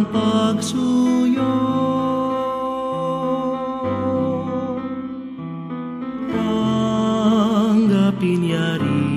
ng pagsuyo. Tanggapin niya rin